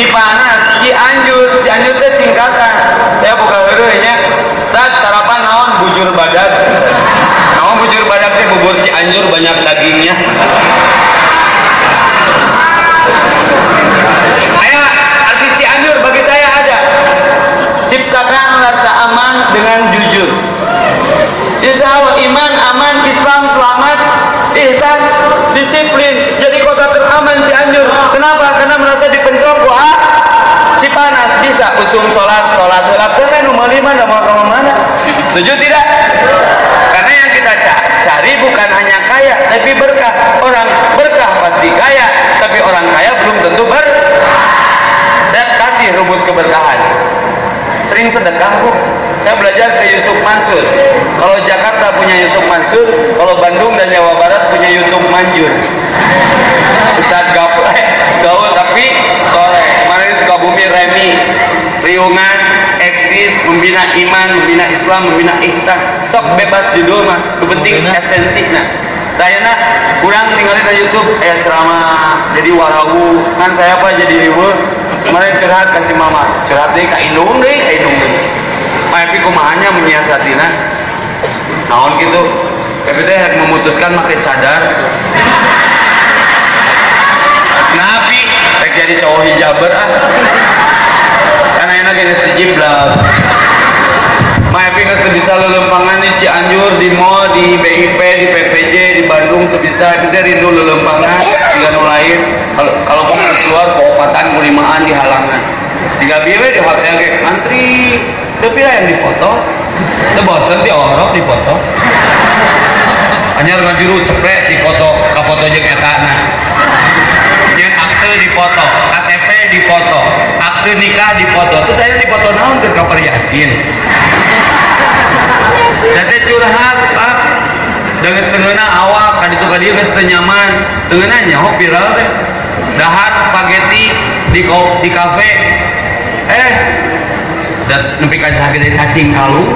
Cipanas Cianjur Cianjur teh singkatan. Saya buka heureunya saat sarapan naon bujur badak? Naon bujur badak teh bubur Cianjur banyak dagingnya Ayo, arti Cianjur bagi saya ada. Ciptakan rasa aman dengan jujur. Insya Allah iman, aman, Islam, selamat, ihsan, disiplin. Jadi kota teraman Cianjur. Kenapa? Karena merasa dipencong ku ah, si panas bisa usung sholat, sholat sholat karena nomor lima mau ke mana? Setuju tidak? Karena yang kita ca- cari bukan hanya kaya, tapi berkah. Orang berkah pasti kaya, tapi orang kaya belum tentu ber. Saya kasih rumus keberkahan. Sering sedekah bu. Saya belajar ke Yusuf Mansur. Kalau Jakarta punya Yusuf Mansur, kalau Bandung dan Jawa Barat punya YouTube Manjur. Ustaz eh, Gaul tapi Riungan, eksis, membina iman, membina Islam, membina ihsan. Sok bebas judul mah, penting esensinya. Dayana, kurang tinggalin di YouTube, ayat ceramah, jadi warawu, kan saya apa jadi ribu, kemarin curhat kasih mama, curhat deh, kak indung deh, kak indung deh. Tapi kumahanya menyiasatina, naon gitu, tapi teh memutuskan pakai cadar, Nabi, jadi cowok hijaber ah, enak ini sejiblak. Maepi nggak tuh bisa lelempangan di Cianjur, di mall, di BIP, di PVJ, di Bandung tuh bisa. Kita lelempangan, tinggal nu lain. Kalau kamu keluar keopatan kulimaan di halangan. Tinggal biar di hotel kayak antri, tapi lah yang dipoto. Itu bosan di orok dipoto. Hanya ngajuru cepet dipoto, kapoto jeung eta nah. Yang akte dipoto, KTP dipoto, akte nikah dipoto. Terus saya dipoto naon ke kabar Yasin. Saya curhat, Pak. Dengan setengahnya awak, kan itu kali teu nyaman. Tengahnya nyaho viral teh. Dahar spaghetti di ko, di kafe. Eh, dan nepi ka sagede cacing kalu.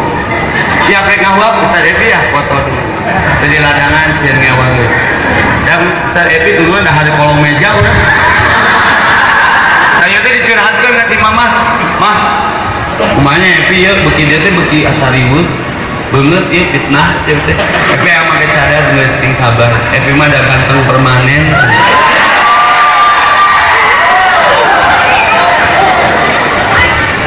Ya kayak ngawak besar Epi ya foto. Jadi ladangan ngewang we. Dan besar Epi dulu dah ada kolong meja udah. Dicurhatkan kasih mama, mah, kumanya Epi ya, beki dia teh beki asariwut, banget ya fitnah cewek teh. Epi yang pakai cadar nggak sing sabar. Epi mah ada ganteng permanen.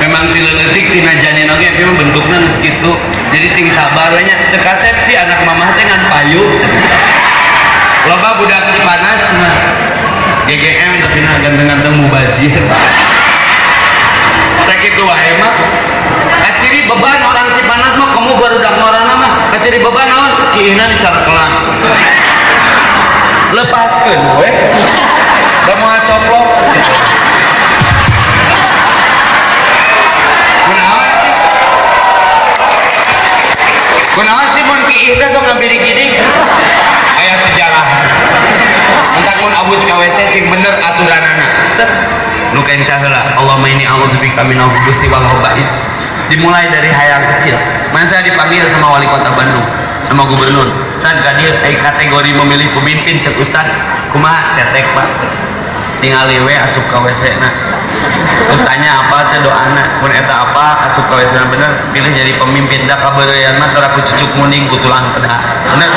Memang tidak detik tina janin oke, Epi mah bentuknya nggak segitu. Jadi sing sabar we nya. Teu kasep sih anak mamah teh ngan payu. Loba budak Cipanas cenah. GGM tapi nah ganteng-ganteng mubazir. Tak itu wae mah. Beban orang Cipanas mah kamu baru dak norana mah. Kaciri beban naon? Kieuhna disarakelan. Lepaskeun we. Da moal coplok. Kunaon? Sih mun kiih teh sok ngabiri-gidik? Aya sejarah. Entak mun abus ka WC sing bener aturanana. Nu kencah heula. Allahumma inni a'udzubika min al-khubuthi wal khaba'is. Dimulai dari hayang kecil. Mana saya dipanggil sama wali kota Bandung, sama gubernur. Saat kadir eh, kategori memilih pemimpin cek ustad, kumaha cetek pak. Tinggal we asup ke WC nah. Tanya apa teh doana, mun eta apa asup ke WC na bener, pilih jadi pemimpin da kabeureuyan mah aku cucuk muning ku tulang peda. Bener.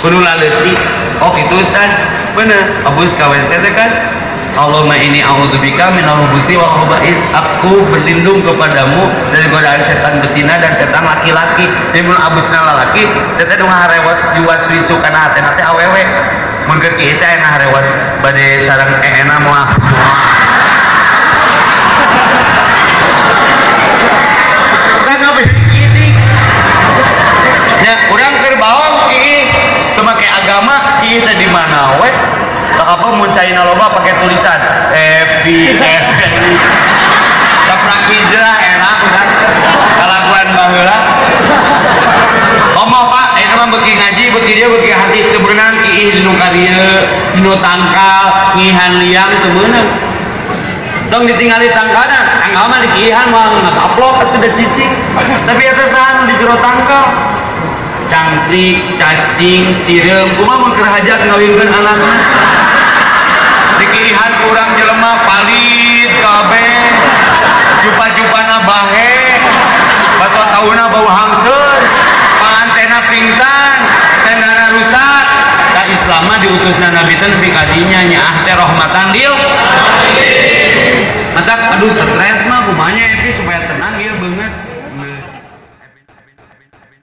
kudu laleuti oh gitu Ustaz bener abus ka WC teh kan Allahumma ini a'udzubika minal khubuthi wal khaba'is. Aku berlindung kepadamu dari godaan setan betina dan setan laki-laki. Jadi mun abusna lalaki teteh nu ngarewas juas wisu kana hatena teh awewe. Mun keur kieu teh aya ngarewas bade sareng eena moal kan apa gini. Ya kurang keur bawang kieu. Agama kieu teh di mana we sakapa mun caina loba pakai tulisan? Happy happy. Kaprak hijrah enak kan kalakuan baheula ngomong pak. Itu mah beki ngaji beki dia beki hati teu berenang kieu di nu kadieu di nu tangkal ngihan liang teu beunang dong ditinggali tangkana tangkal mah dikihan mah ngagaplok atau udah cicing. Tapi nu di jero tangkal. Cangkrik cacing sirem pilihan kurang jelema palit kabe. Jupa-jupa nabahe baso tauna bau hangsur pantena pingsan. Tendana rusak. Tak Islamah diutus Nabi ten pikadinya nyah teh rahmatan lil mata aduh stres mah kumanya epi supaya tenang.